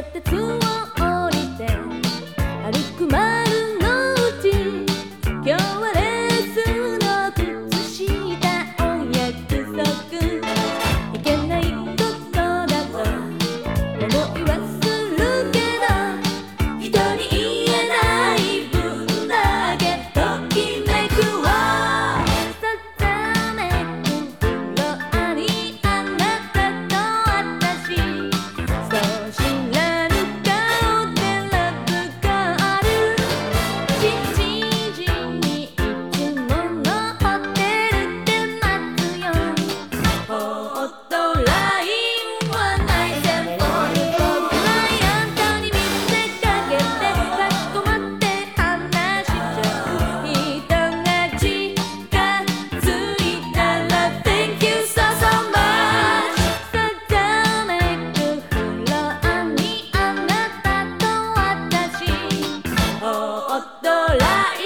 that the two sola